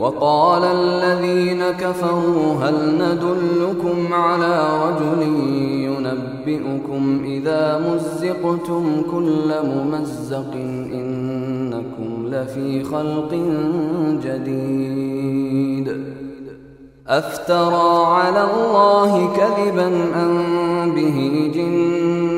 وقال الذين كفروا هل ندلكم على رجل ينبئكم إذا مزقتم كل ممزق إنكم لفي خلق جديد أفترى على الله كذبا أم به جنة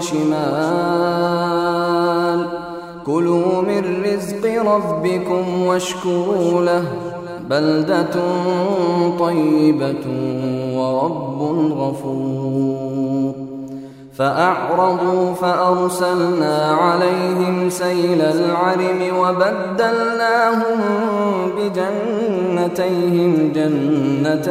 وشمال. كلوا من رزق ربكم واشكروا له. بلدة طيبة ورب غفور. فأعرضوا فأرسلنا عليهم سيل العرم وبدلناهم بجنتيهم جنتين.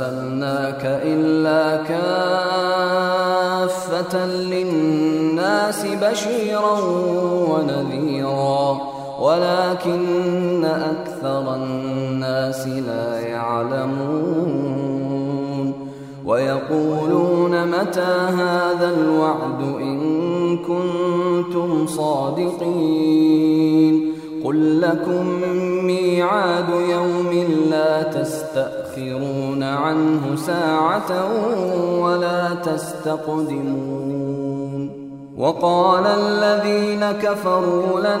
أرسلناك إلا كافة للناس بشيرا ونذيرا ولكن أكثر الناس لا يعلمون. ويقولون متى هذا الوعد إن كنتم صادقين؟ قل لكم ميعاد يوم لا تستأخرون عنه ساعة ولا تستقدمون. وقال الذين كفروا لن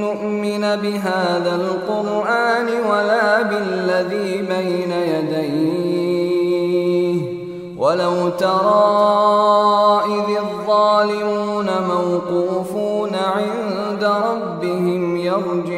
نؤمن بهذا القرآن ولا بالذي بين يديه. ولو ترى إذ الظالمون موقوفون عند ربهم يرجع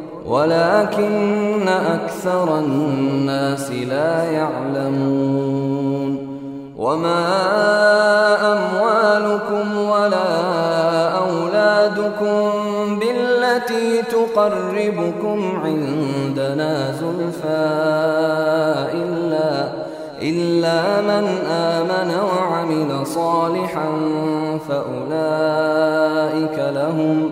ولكن أكثر الناس لا يعلمون. وما أموالكم ولا أولادكم بالتي تقربكم عندنا زلفى إلا إلا من آمن وعمل صالحا فأولئك لهم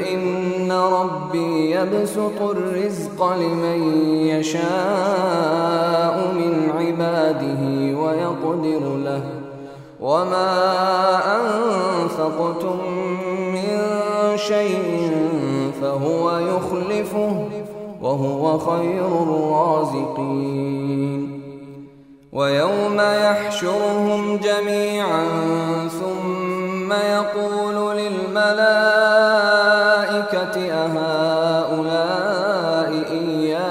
يبسط الرزق لمن يشاء من عباده ويقدر له. وما أنفقتم من شيء فهو يخلفه وهو خير الرازقين. ويوم يحشرهم جميعا ثم يقول للملائكة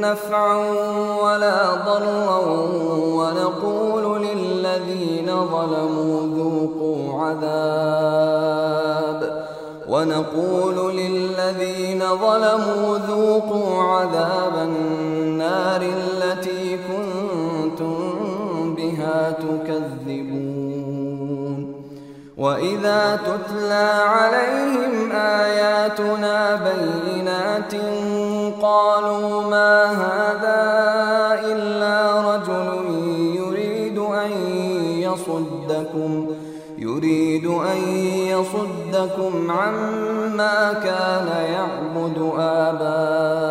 نفعا ولا ضرا ونقول للذين ظلموا ذوقوا عذاب. ونقول للذين ظلموا ذوقوا عذاب النار التي كنتم بها تكذبون. وإذا تتلى عليهم آياتنا بينات قالوا ما هذا إلا رجل يريد أن يصدكم يريد أن يصدكم عما كان يعبد آباؤكم